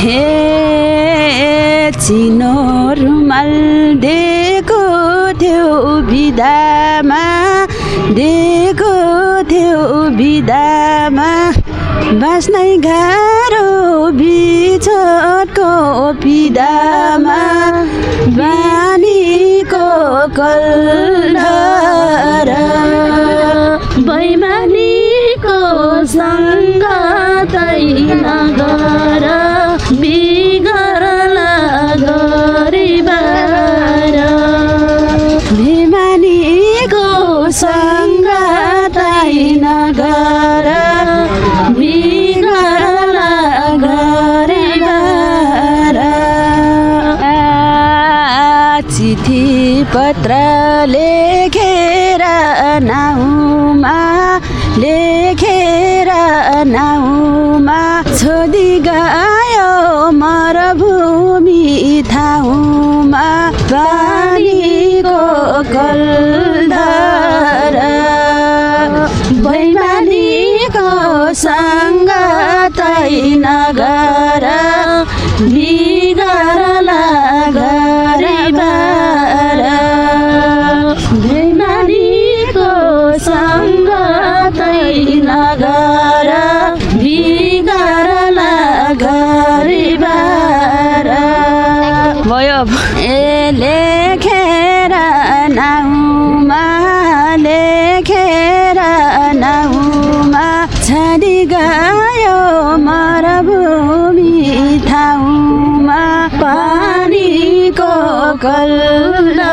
हे चिनो रुमाल दिएको थियो बिदामा दिएको थियो बिदामा। बाँच्नै गाह्रो बिछोटको पिदामा बानीको कल्डर बैमानीको सङ्गतै नगर। चिठी पत्र लेखेर नाउमा लेखेर नाउमा छोडी गयो मरुभूमि ठाउँमा पानीको कलधर बैमानीको सङ्गतै नगर भयो ए लेखेर नाउमा लेखेर नाउमा छाडी गयो मरुभूमि ठाउँमा पानीको कल्ला